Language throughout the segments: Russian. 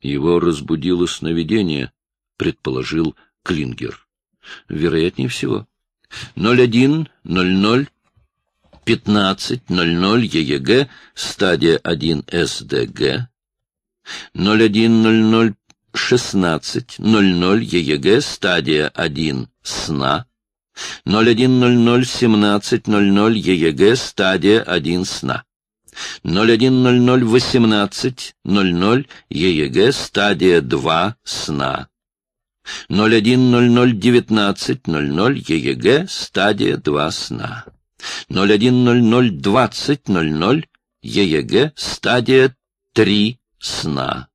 Его разбудило сновидение, предположил Клингер. Вероятнее всего. 0100 15.00 ЕЕГ, стадия 1 СДГ, 01.00 16.00 ЕЕГ, стадия 1 СНА, 01.00 17.00 ЕЕГ, стадия 1 СНА. 01.00 18.00 ЕЕГ, стадия 2 сна. 01.00 19.00 ЕЕГ, стадия 2 сна. 01.00 20.00 ЕЕГ, стадия 3 сна.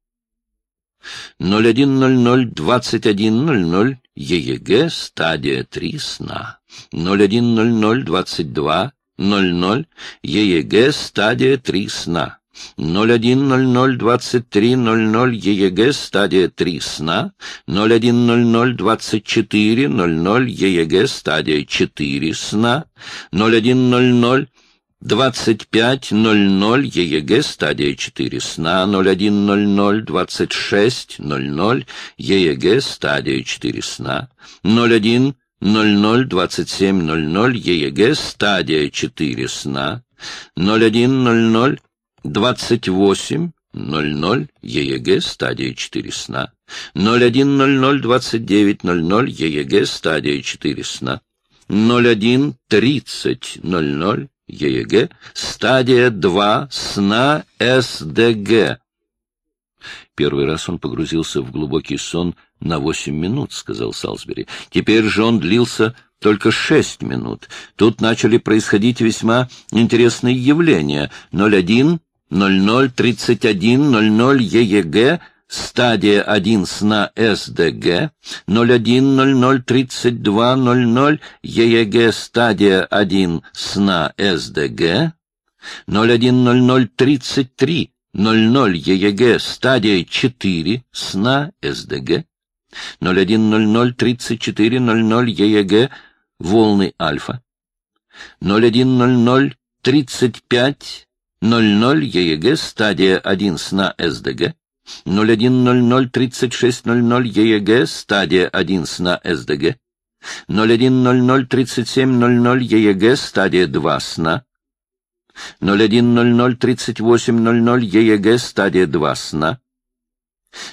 01.00 21.00 ЕЕГ, стадия 3 сна. 01.00 22.00 ЕЕГ, стадия 3 сна. 01.00.23.00 ЕЕГ, стадия 3 сна, 01.00.24.00 ЕЕГ, стадия 4 сна, 01.00 25.00 ЕЕГ, стадия 4 сна, 01.00, 26.00 ЕЕГ, стадия 4 сна, 01.00, 27.00 ЕЕГ, стадия 4 сна, 01.00, 28.00 ЕЕГ, стадия 4 сна, 01.00, 29.00 ЕЕГ, стадия 4 сна, 01.30.00 ЕЕГ, стадия 2 сна СДГ. Первый раз он погрузился в глубокий сон на восемь минут, — сказал Салсбери. Теперь же он длился только шесть минут. Тут начали происходить весьма интересные явления. 01, 00, 31, 00 ЕЕГ, стадия 1 сна СДГ, 01003200 ЕЕГ, стадия 1 сна СДГ, 010033 00 ЕЕГ, стадия 4 сна СДГ, 01003400 ЕЕГ, волны альфа, 010035 00 ЕЕГ, стадия 1 сна СДГ, 01003600 ЕЕГ, стадия 1 сна СДГ, 01003700 ЕЕГ, стадия 2 сна, 01003800 ЕЕГ, стадия 2 сна,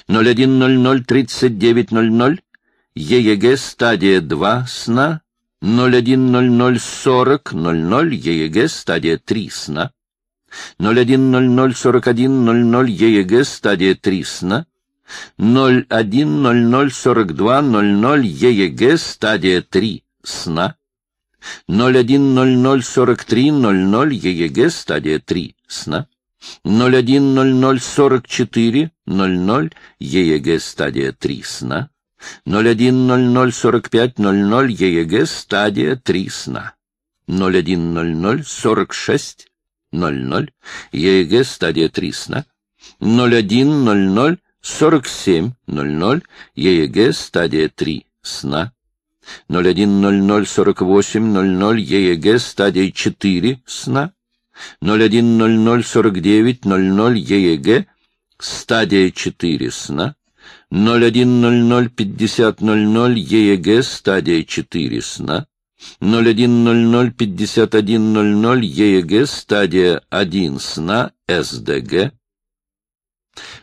01003900 ЕЕГ, стадия 2 сна, 01004000 ЕЕГ, стадия 3 сна, 01004100 ЕЕГ, стадия 3 сна, 01004200 ЕЕГ, стадия 3 сна, 01004300 ЕЕГ, стадия 3 сна, 01004400 ЕЕГ, стадия 3 сна, 01004500 ЕЕГ, стадия 3 сна, 010046 00, ЕЕГ стадия 3 сна, 01 00 47 00, ЕЕГ стадия 3 сна, 01 00 48 00, ЕЕГ стадия 4 сна, 01 00 49 00, ЕЕГ стадия 4 сна, 01 00 50 00, ЕЕГ стадия 4 сна, 01.00.51.00 ЕЕГ, стадия 1 сна, СДГ.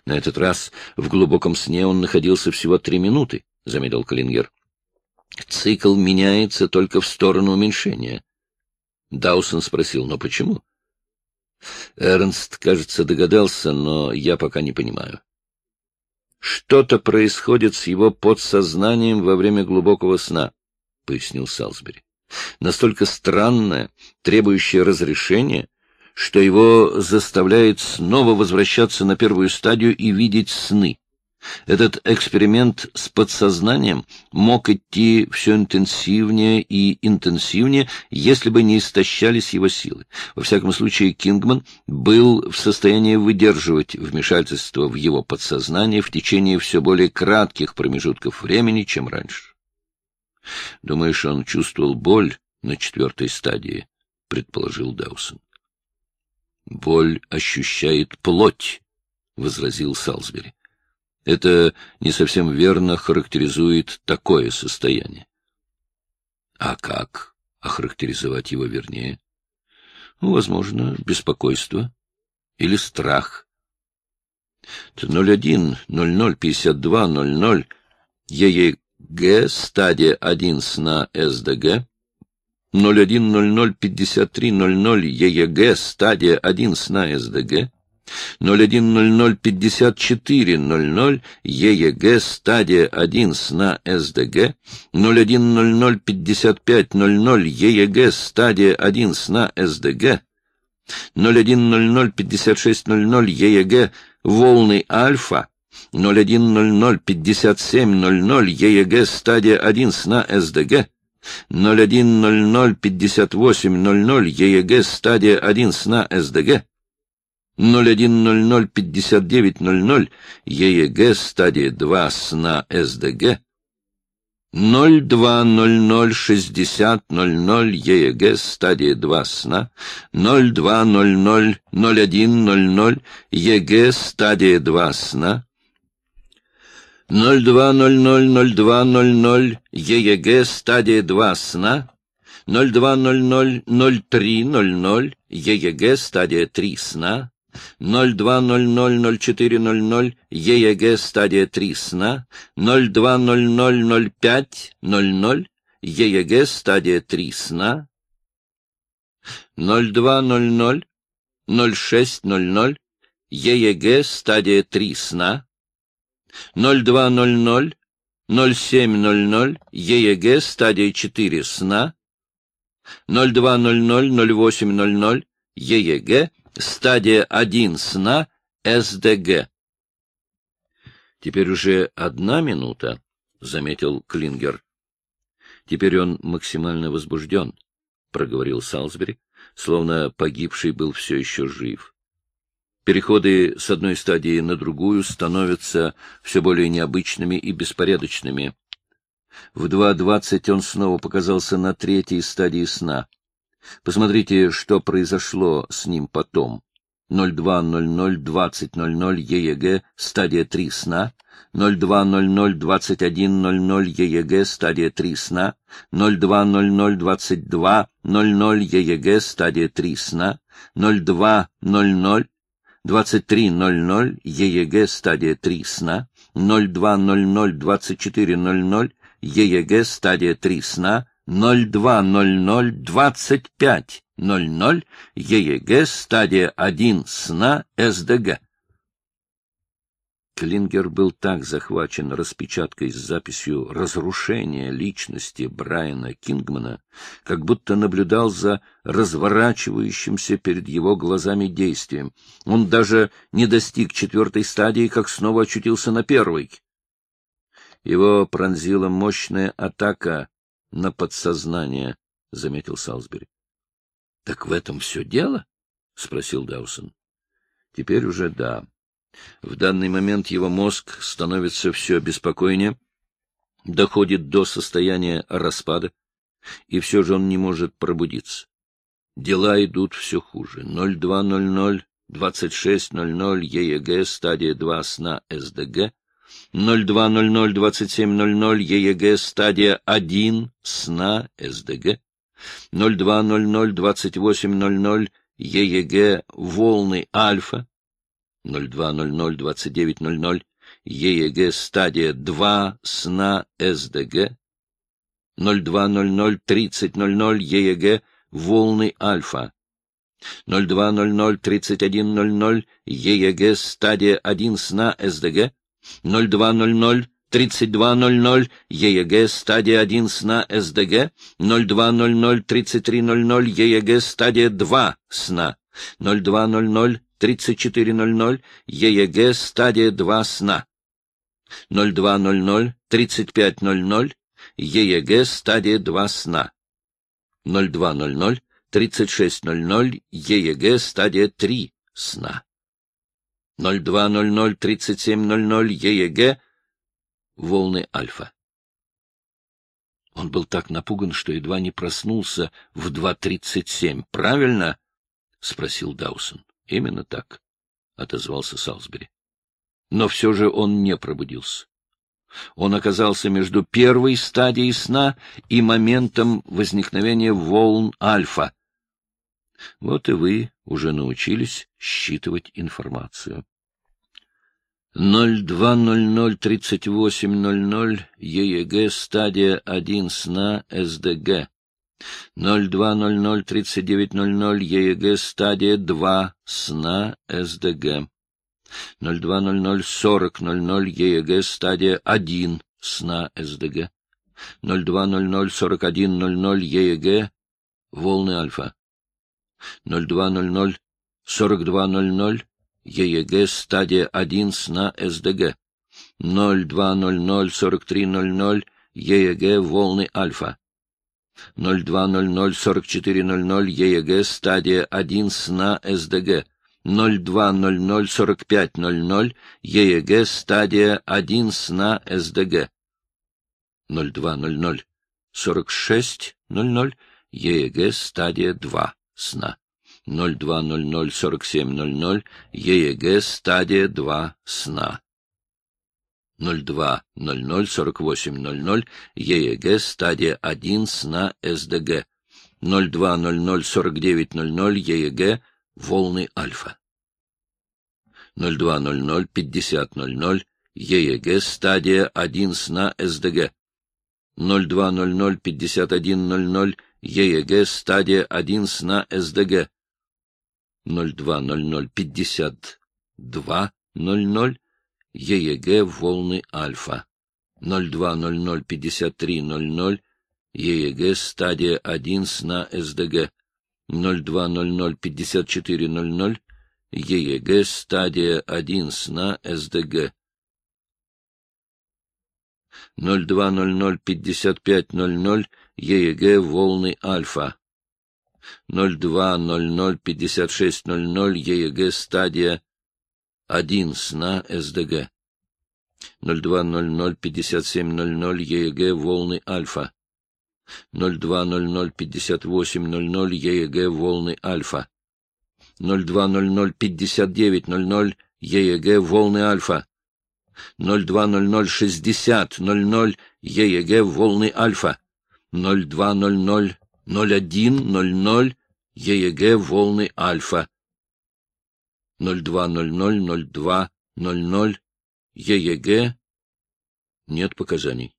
На этот раз в глубоком сне он находился всего три минуты, — заметил Калингер. Цикл меняется только в сторону уменьшения. Даусон спросил, но почему? Эрнст, кажется, догадался, но я пока не понимаю. Что-то происходит с его подсознанием во время глубокого сна, — пояснил Салсбери настолько странное, требующее разрешения, что его заставляет снова возвращаться на первую стадию и видеть сны. Этот эксперимент с подсознанием мог идти все интенсивнее и интенсивнее, если бы не истощались его силы. Во всяком случае, Кингман был в состоянии выдерживать вмешательство в его подсознание в течение все более кратких промежутков времени, чем раньше. Думаешь, он чувствовал боль на четвертой стадии? — предположил Даусон. — Боль ощущает плоть, — возразил Салсбери. Это не совсем верно характеризует такое состояние. А как охарактеризовать его вернее? Ну, возможно, беспокойство или страх. 01 00 52 00 ЕЕГ стадия 1 сна СДГ 01 00 53 00 ЕЕГ стадия 1 сна СДГ 01005400 ЕЕГ стадия 1 сна СДГ 01005500 ЕЕГ стадия 1 сна СДГ 01005600 ЕЕГ волны альфа 01005700 ЕЕГ стадия 1 сна СДГ 01005800 ЕЕГ стадия 1 сна СДГ 01005900 ЕЕГ стадия 2 сна СДГ 02006000 ЕЕГ стадия 2 сна. 02000100 ЕГ стадия 2 сна. 02000200 ЕЕГ стадия 2 сна. 02000300 ЕЕГ стадия 3 сна 02000400 ЕЕГ стадия 3 сна, 02000500 ЕЕГ стадия 3 сна, 0200 0600 ЕЕГ стадия 3 сна, 0200 0700 ЕЕГ стадия 4 сна, 0200 0800 ЕЕГ Стадия 1 сна СДГ. Теперь уже одна минута, — заметил Клингер. Теперь он максимально возбужден, — проговорил Салсбери, словно погибший был все еще жив. Переходы с одной стадии на другую становятся все более необычными и беспорядочными. В 2.20 он снова показался на третьей стадии сна. Посмотрите, что произошло с ним потом. 02.00.20.00 ЕЕГ, стадия 3 сна. 02.00.21.00 ЕЕГ, стадия 3 сна. 02.00.22.00 ЕЕГ, стадия 3 сна. 02.00 23.00 ЕЕГ, стадия 3 сна. 02.00.24.00 ЕЕГ, стадия 3 сна. 02.00.25.00 ЕЕГ, стадия 1 сна СДГ. Клингер был так захвачен распечаткой с записью разрушения личности Брайана Кингмана, как будто наблюдал за разворачивающимся перед его глазами действием. Он даже не достиг четвертой стадии, как снова очутился на первой. Его пронзила мощная атака на подсознание, — заметил Салсбери. — Так в этом все дело? — спросил Даусон. — Теперь уже да. В данный момент его мозг становится все беспокойнее, доходит до состояния распада, и все же он не может пробудиться. Дела идут все хуже. 0200, 2600 ЕЕГ, стадия 2 сна СДГ — 02002700 ЕЕГ стадия 1 сна СДГ. 02002800 ЕЕГ волны альфа. 02002900 ЕЕГ стадия 2 сна СДГ. 02003000 ЕЕГ волны альфа. 02003100 ЕЕГ стадия 1 сна СДГ 0200 3200 ЕЕГ стадия 1 сна СДГ 0200 3300 ЕЕГ стадия 2 сна 0200 3400 ЕЕГ стадия 2 сна 0200 3500 ЕЕГ стадия 2 сна 0200 3600 ЕЕГ стадия 3 сна 0200-3700 ЕЕГ, волны Альфа. Он был так напуган, что едва не проснулся в 2.37. «Правильно?» — спросил Даусон. «Именно так», — отозвался Салсбери. но все же он не пробудился. Он оказался между первой стадией сна и моментом возникновения волн альфа. Вот и вы уже научились считывать информацию. 02.00.38.00 ЕЕГ стадия 1 сна СДГ. 02.00.39.00 ЕЕГ стадия 2 сна СДГ. 02.00.40.00 ЕЕГ стадия 1 сна СДГ. 02.00.41.00 ЕЕГ волны альфа. 02.00.42.00 ЕЕГ стадия 1 сна СДГ. 02.00.43.00 ЕЕГ волны альфа. 02.00.44.00 ЕЕГ стадия 1 сна СДГ. 02.00.45.00 ЕЕГ стадия 1 сна СДГ. 02.00.46.00 ЕЕГ стадия 2 сна. 02.00.47.00 ЕЕГ стадия 2 сна. 02.00.48.00 ЕЕГ стадия 1 сна СДГ. 02.00.49.00 ЕЕГ волны альфа. 02.00.50.00 ЕЕГ стадия 1 сна СДГ. 02.00.51.00 ЕЕГ стадия 1 сна СДГ. 02.00.52.00 ЕЕГ волны альфа. 02.00.53.00 ЕЕГ стадия 1 сна СДГ. 02.00.54.00 ЕЕГ стадия 1 сна СДГ. 02.00.55.00 ЕЕГ волны альфа. 02.00.56.00 ЕЕГ стадия 1 сна СДГ. 02.00.57.00 ЕЕГ волны альфа. 02.00.58.00 ЕЕГ волны альфа. 02.00.59.00 ЕЕГ волны альфа. 02.00.60.00 ЕЕГ волны альфа. 02.00.01.00 ЕЕГ волны альфа. 02.00.02.00 ЕЕГ нет показаний.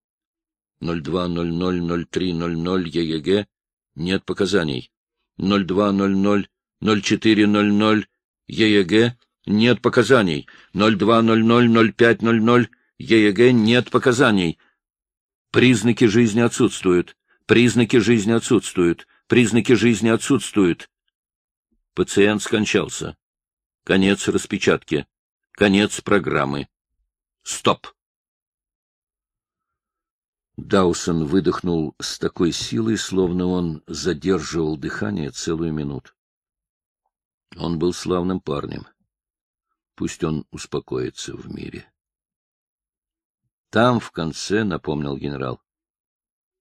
02.00.03.00 ЕЕГ нет показаний. 02.00.04.00 ЕЕГ нет показаний. 02.00.05.00 ЕЕГ нет показаний. Признаки жизни отсутствуют. Признаки жизни отсутствуют. Признаки жизни отсутствуют. Пациент скончался. Конец распечатки. Конец программы. Стоп! Даусон выдохнул с такой силой, словно он задерживал дыхание целую минуту. Он был славным парнем. Пусть он успокоится в мире. Там, в конце, напомнил генерал,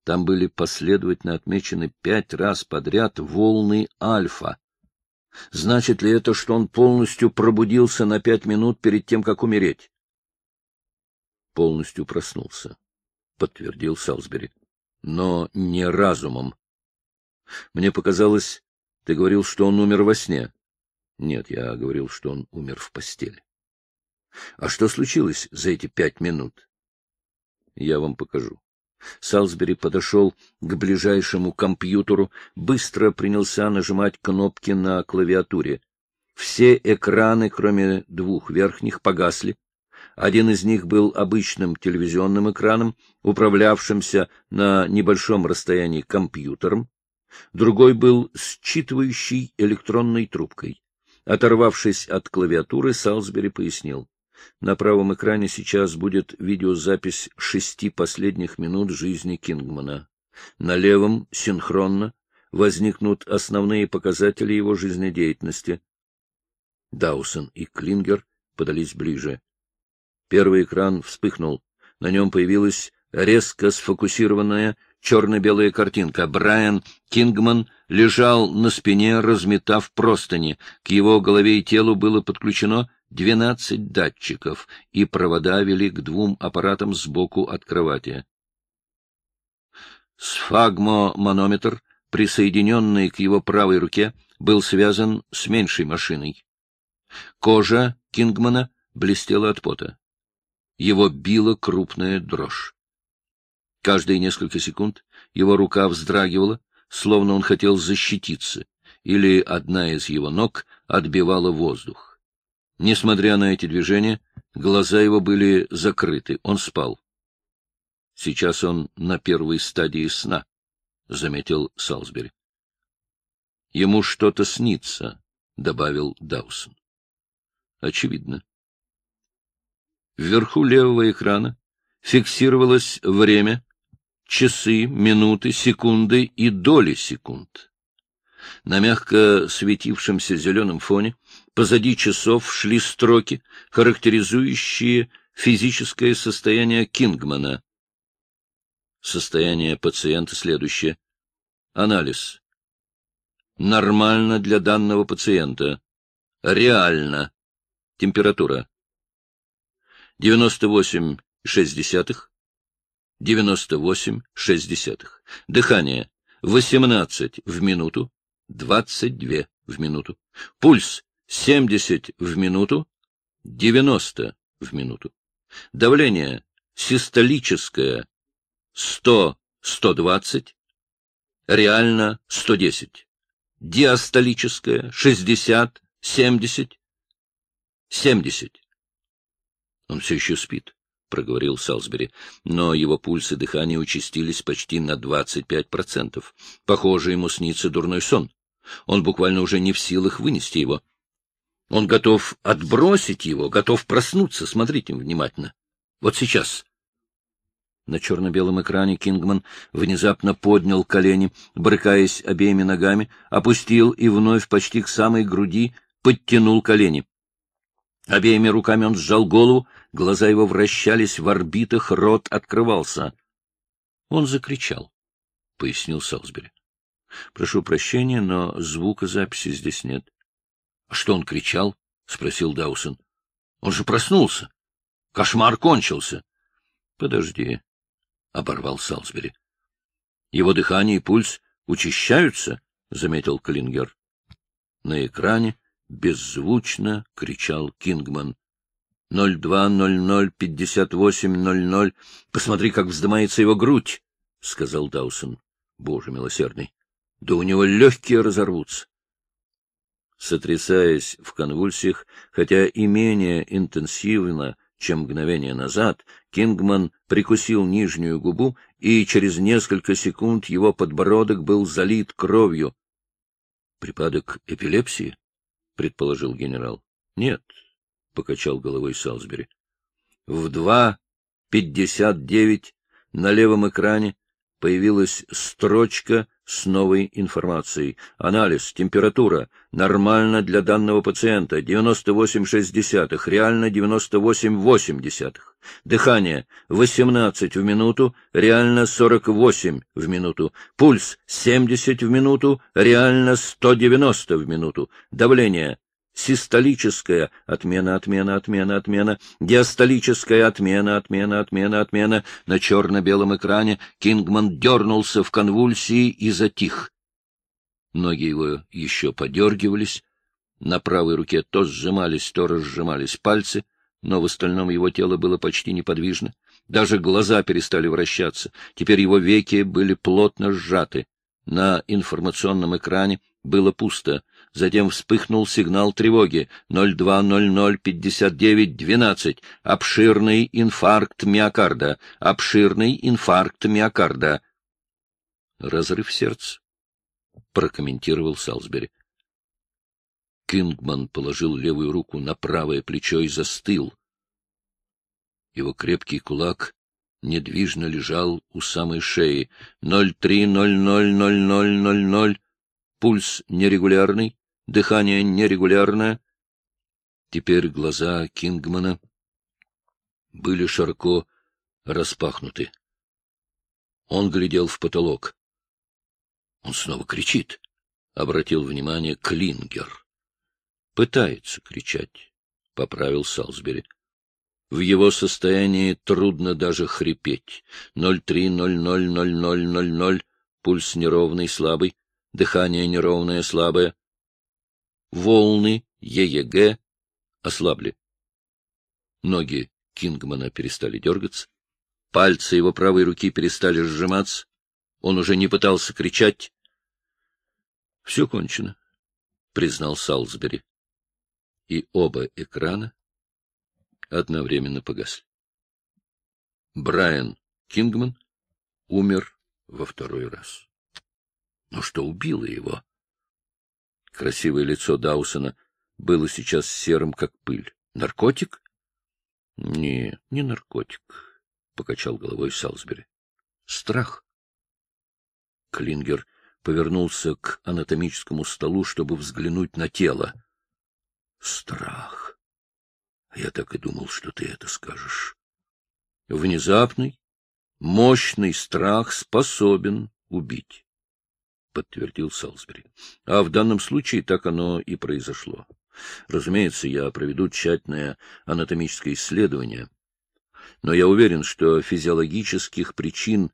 там были последовательно отмечены пять раз подряд волны альфа. Значит ли это, что он полностью пробудился на пять минут перед тем, как умереть? Полностью проснулся. — подтвердил Салсбери. — Но не разумом. Мне показалось, ты говорил, что он умер во сне. Нет, я говорил, что он умер в постели. А что случилось за эти пять минут? Я вам покажу. Салсбери подошел к ближайшему компьютеру, быстро принялся нажимать кнопки на клавиатуре. Все экраны, кроме двух верхних, погасли. Один из них был обычным телевизионным экраном, управлявшимся на небольшом расстоянии компьютером. Другой был считывающей электронной трубкой. Оторвавшись от клавиатуры, Салсбери пояснил. На правом экране сейчас будет видеозапись шести последних минут жизни Кингмана. На левом, синхронно, возникнут основные показатели его жизнедеятельности. Даусон и Клингер подались ближе. Первый экран вспыхнул. На нем появилась резко сфокусированная черно-белая картинка. Брайан Кингман лежал на спине, разметав простыни. К его голове и телу было подключено 12 датчиков, и провода вели к двум аппаратам сбоку от кровати. Сфагмоманометр, присоединенный к его правой руке, был связан с меньшей машиной. Кожа Кингмана блестела от пота. Его била крупная дрожь. Каждые несколько секунд его рука вздрагивала, словно он хотел защититься, или одна из его ног отбивала воздух. Несмотря на эти движения, глаза его были закрыты, он спал. Сейчас он на первой стадии сна, — заметил Салсбери. — Ему что-то снится, — добавил Даусон. — Очевидно. Вверху левого экрана фиксировалось время, часы, минуты, секунды и доли секунд. На мягко светившемся зеленом фоне позади часов шли строки, характеризующие физическое состояние Кингмана. Состояние пациента следующее. Анализ. Нормально для данного пациента. Реально. Температура. 98,6, 98,6. Дыхание 18 в минуту, 22 в минуту. Пульс 70 в минуту, 90 в минуту. Давление систолическое 100-120, реально 110. Диастолическое 60-70, 70. Он все еще спит, — проговорил Салсбери, но его пульс и дыхание участились почти на 25%. Похоже, ему снится дурной сон. Он буквально уже не в силах вынести его. Он готов отбросить его, готов проснуться. Смотрите внимательно. Вот сейчас. На черно-белом экране Кингман внезапно поднял колени, брыкаясь обеими ногами, опустил и вновь почти к самой груди подтянул колени. Обеими руками он сжал голову, глаза его вращались в орбитах, рот открывался. Он закричал, — пояснил Салсбери. — Прошу прощения, но звукозаписи здесь нет. — что он кричал? — спросил Даусон. — Он же проснулся. Кошмар кончился. — Подожди, — оборвал Салсбери. — Его дыхание и пульс учащаются, — заметил Клингер. На экране беззвучно кричал Кингман. «Ноль два, ноль ноль, пятьдесят восемь, ноль ноль. Посмотри, как вздымается его грудь!» — сказал Даусон. «Боже милосердный! Да у него легкие разорвутся!» Сотрясаясь в конвульсиях, хотя и менее интенсивно, чем мгновение назад, Кингман прикусил нижнюю губу, и через несколько секунд его подбородок был залит кровью. Припадок эпилепсии? — предположил генерал. — Нет, — покачал головой Салсбери. В два пятьдесят девять на левом экране появилась строчка с новой информацией. Анализ, температура, нормально для данного пациента, 98,6, реально 98,8. Дыхание, 18 в минуту, реально 48 в минуту. Пульс, 70 в минуту, реально 190 в минуту. Давление, систолическая отмена, отмена, отмена, отмена, диастолическая отмена, отмена, отмена, отмена. На черно-белом экране Кингман дернулся в конвульсии и затих. Ноги его еще подергивались, на правой руке то сжимались, то разжимались пальцы, но в остальном его тело было почти неподвижно. Даже глаза перестали вращаться, теперь его веки были плотно сжаты. На информационном экране было пусто. Затем вспыхнул сигнал тревоги 02005912. Обширный инфаркт миокарда. Обширный инфаркт миокарда. Разрыв сердца, прокомментировал Салсбери. Кингман положил левую руку на правое плечо и застыл. Его крепкий кулак недвижно лежал у самой шеи. Ноль три ноль ноль ноль ноль ноль ноль. Пульс нерегулярный, дыхание нерегулярное. Теперь глаза Кингмана были широко распахнуты. Он глядел в потолок. Он снова кричит, — обратил внимание Клингер. Пытается кричать. поправил Салсбери. В его состоянии трудно даже хрипеть. 0,3-0,0-0,0-0-0, пульс неровный, слабый, дыхание неровное, слабое. Волны ЕЕГ ослабли. Ноги Кингмана перестали дергаться, пальцы его правой руки перестали сжиматься, он уже не пытался кричать. — Все кончено, — признал Салсбери. И оба экрана одновременно погасли. Брайан Кингман умер во второй раз. Но что убило его? Красивое лицо Даусона было сейчас серым, как пыль. Наркотик? — Не, не наркотик, — покачал головой Салсбери. — Страх. Клингер повернулся к анатомическому столу, чтобы взглянуть на тело. — Страх. Я так и думал, что ты это скажешь. Внезапный, мощный страх способен убить, — подтвердил Салсбери. А в данном случае так оно и произошло. Разумеется, я проведу тщательное анатомическое исследование, но я уверен, что физиологических причин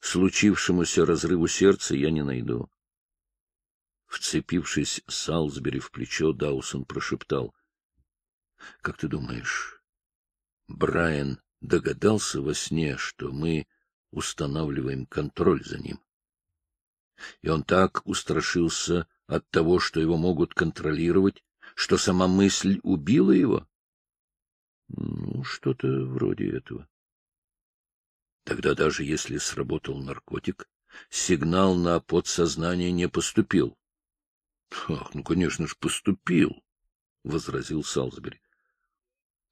случившемуся разрыву сердца я не найду. Вцепившись Салсбери в плечо, Даусон прошептал. Как ты думаешь, Брайан догадался во сне, что мы устанавливаем контроль за ним? И он так устрашился от того, что его могут контролировать, что сама мысль убила его? Ну, что-то вроде этого. Тогда даже если сработал наркотик, сигнал на подсознание не поступил. — Ах, ну, конечно же, поступил, — возразил Салзбери.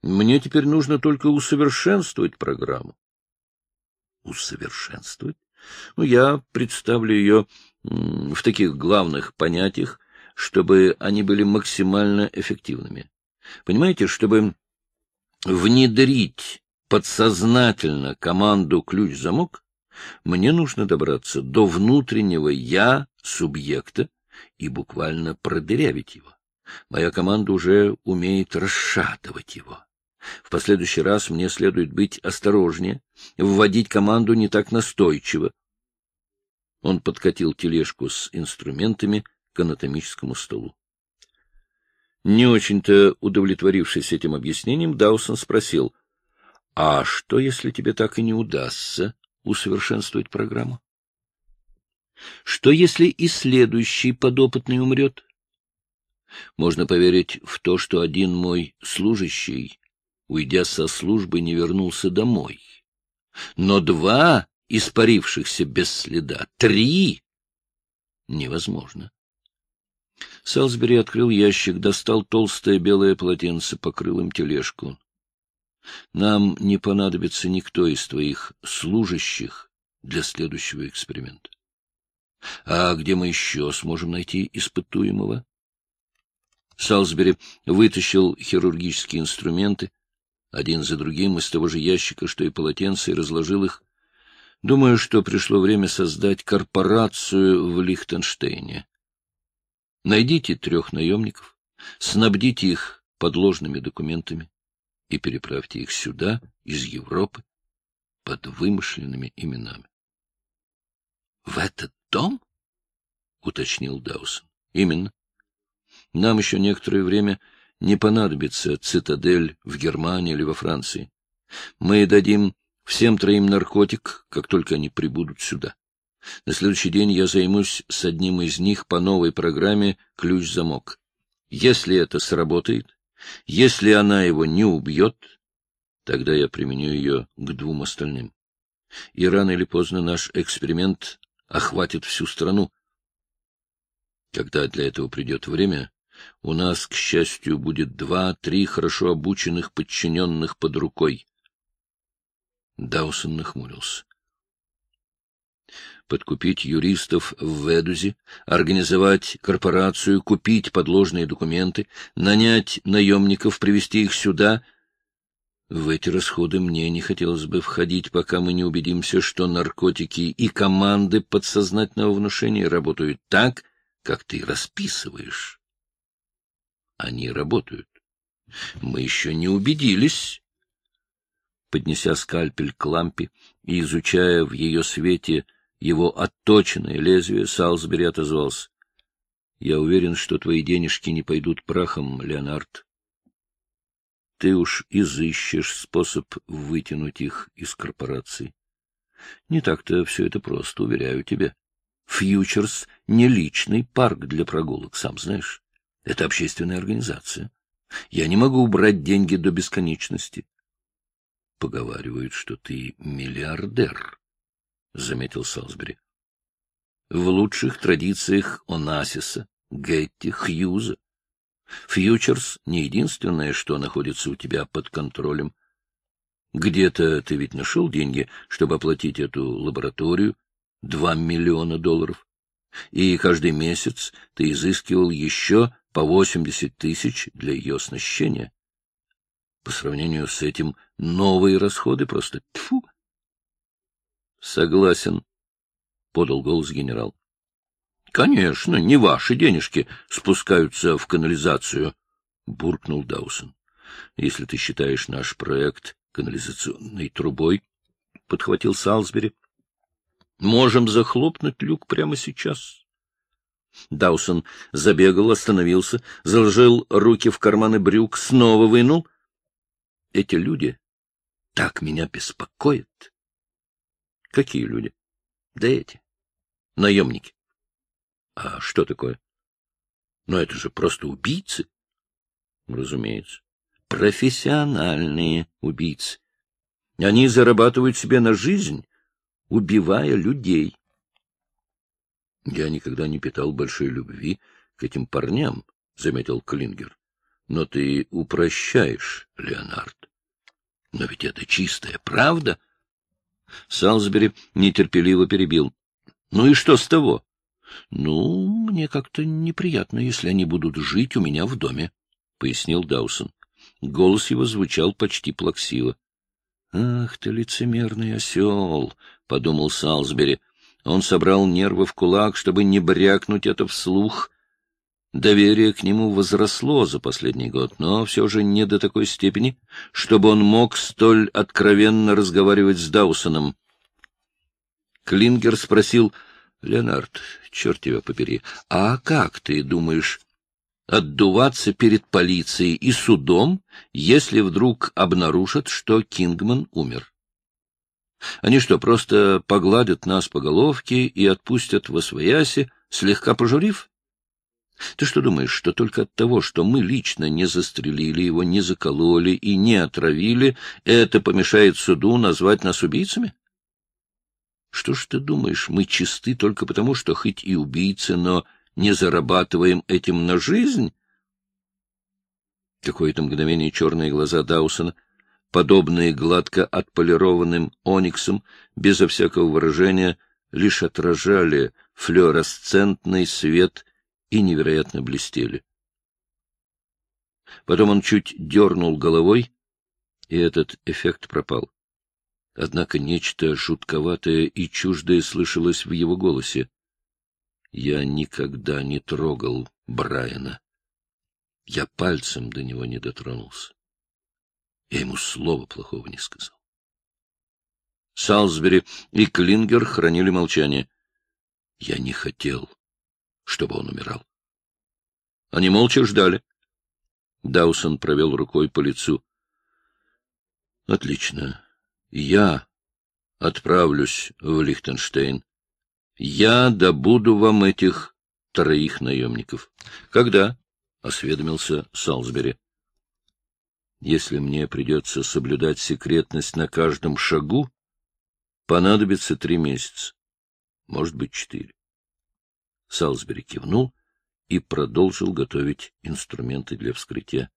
Мне теперь нужно только усовершенствовать программу. Усовершенствовать? Ну, я представлю ее в таких главных понятиях, чтобы они были максимально эффективными. Понимаете, чтобы внедрить подсознательно команду ключ-замок, мне нужно добраться до внутреннего «я» субъекта и буквально продырявить его. Моя команда уже умеет расшатывать его. В последующий раз мне следует быть осторожнее, вводить команду не так настойчиво. Он подкатил тележку с инструментами к анатомическому столу. Не очень-то удовлетворившись этим объяснением, Даусон спросил, «А что, если тебе так и не удастся усовершенствовать программу? Что, если и следующий подопытный умрет?» Можно поверить в то, что один мой служащий уйдя со службы, не вернулся домой. Но два испарившихся без следа, три — невозможно. Салсбери открыл ящик, достал толстое белое полотенце, покрыл им тележку. Нам не понадобится никто из твоих служащих для следующего эксперимента. А где мы еще сможем найти испытуемого? Салсбери вытащил хирургические инструменты, один за другим из того же ящика, что и полотенце, и разложил их. Думаю, что пришло время создать корпорацию в Лихтенштейне. Найдите трех наемников, снабдите их подложными документами и переправьте их сюда, из Европы, под вымышленными именами. — В этот дом? — уточнил Даусон. — Именно. Нам еще некоторое время не понадобится цитадель в Германии или во Франции. Мы дадим всем троим наркотик, как только они прибудут сюда. На следующий день я займусь с одним из них по новой программе «Ключ-замок». Если это сработает, если она его не убьет, тогда я применю ее к двум остальным. И рано или поздно наш эксперимент охватит всю страну. Когда для этого придет время, у нас, к счастью, будет два-три хорошо обученных подчиненных под рукой. Даусон нахмурился. Подкупить юристов в Ведузе, организовать корпорацию, купить подложные документы, нанять наемников, привести их сюда — в эти расходы мне не хотелось бы входить, пока мы не убедимся, что наркотики и команды подсознательного внушения работают так, как ты расписываешь. Они работают. Мы еще не убедились. Поднеся скальпель к лампе и изучая в ее свете его отточенное лезвие, Салсбери отозвался. — Я уверен, что твои денежки не пойдут прахом, Леонард. Ты уж изыщешь способ вытянуть их из корпорации. Не так-то все это просто, уверяю тебя. Фьючерс — не личный парк для прогулок, сам знаешь. Это общественная организация. Я не могу убрать деньги до бесконечности. — Поговаривают, что ты миллиардер, — заметил Салсбери. — В лучших традициях Онасиса, Гетти, Хьюза. Фьючерс — не единственное, что находится у тебя под контролем. Где-то ты ведь нашел деньги, чтобы оплатить эту лабораторию, два миллиона долларов. И каждый месяц ты изыскивал еще по восемьдесят тысяч для ее оснащения. По сравнению с этим новые расходы просто тьфу. — Согласен, — подал голос генерал. — Конечно, не ваши денежки спускаются в канализацию, — буркнул Даусон. — Если ты считаешь наш проект канализационной трубой, — подхватил Салсбери, — можем захлопнуть люк прямо сейчас. Даусон забегал, остановился, заложил руки в карманы брюк, снова вынул. Эти люди так меня беспокоят. Какие люди? Да эти. Наемники. А что такое? Ну, это же просто убийцы. Разумеется профессиональные убийцы. Они зарабатывают себе на жизнь, убивая людей. Я никогда не питал большой любви к этим парням, — заметил Клингер. Но ты упрощаешь, Леонард. Но ведь это чистая правда. Салсбери нетерпеливо перебил. Ну и что с того? Ну, мне как-то неприятно, если они будут жить у меня в доме, — пояснил Даусон. Голос его звучал почти плаксиво. — Ах ты, лицемерный осел! — подумал Салсбери. Он собрал нервы в кулак, чтобы не брякнуть это вслух. Доверие к нему возросло за последний год, но все же не до такой степени, чтобы он мог столь откровенно разговаривать с Даусоном. Клингер спросил, — Леонард, черт тебя побери, а как ты думаешь, отдуваться перед полицией и судом, если вдруг обнаружат, что Кингман умер. Они что, просто погладят нас по головке и отпустят во свояси, слегка пожурив? Ты что думаешь, что только от того, что мы лично не застрелили его, не закололи и не отравили, это помешает суду назвать нас убийцами? Что ж ты думаешь, мы чисты только потому, что хоть и убийцы, но не зарабатываем этим на жизнь? Какое-то мгновение черные глаза Даусона, подобные гладко отполированным ониксом, безо всякого выражения, лишь отражали флуоресцентный свет и невероятно блестели. Потом он чуть дернул головой, и этот эффект пропал. Однако нечто жутковатое и чуждое слышалось в его голосе. Я никогда не трогал Брайана. Я пальцем до него не дотронулся. Я ему слова плохого не сказал. Салсбери и Клингер хранили молчание. Я не хотел, чтобы он умирал. Они молча ждали. Даусон провел рукой по лицу. — Отлично. Я отправлюсь в Лихтенштейн. Я добуду вам этих троих наемников. Когда? — осведомился Салсбери. Если мне придется соблюдать секретность на каждом шагу, понадобится три месяца, может быть, четыре. Салсбери кивнул и продолжил готовить инструменты для вскрытия.